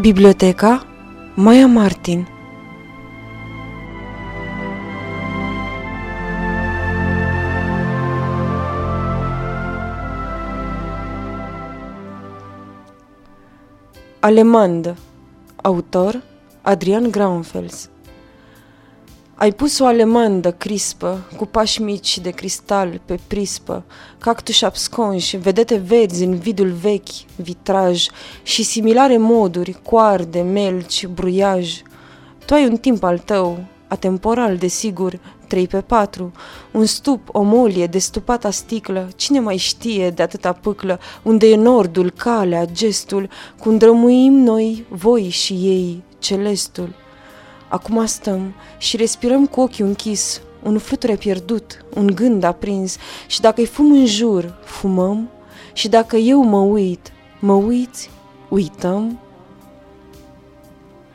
Biblioteca Maia Martin. Alemandă Autor Adrian Graunfels ai pus o alemandă crispă, cu pași mici de cristal pe prispă, cactuși absconși, vedete verzi în vidul vechi, vitraj și similare moduri, coarde, melci, bruiaj. Tu ai un timp al tău, atemporal, desigur, trei pe patru, un stup, o molie, destupata sticlă, cine mai știe de atâta pâclă, unde e nordul, calea, gestul, cum drămuim noi, voi și ei, celestul. Acum stăm și respirăm cu ochiul închis, un fluture pierdut, un gând aprins. Și dacă-i fum în jur, fumăm. Și dacă eu mă uit, mă uiți, uităm.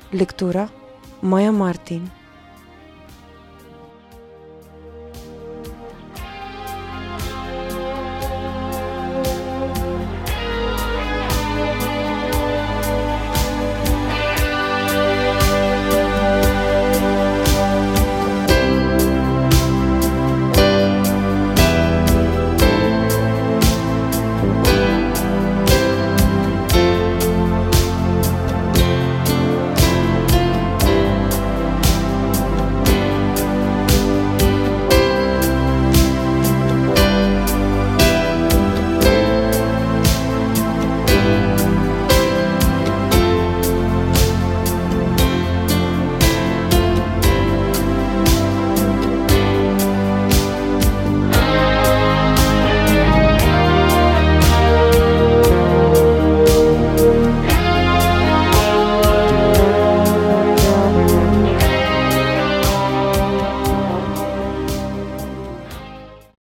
Lectura Maia Martin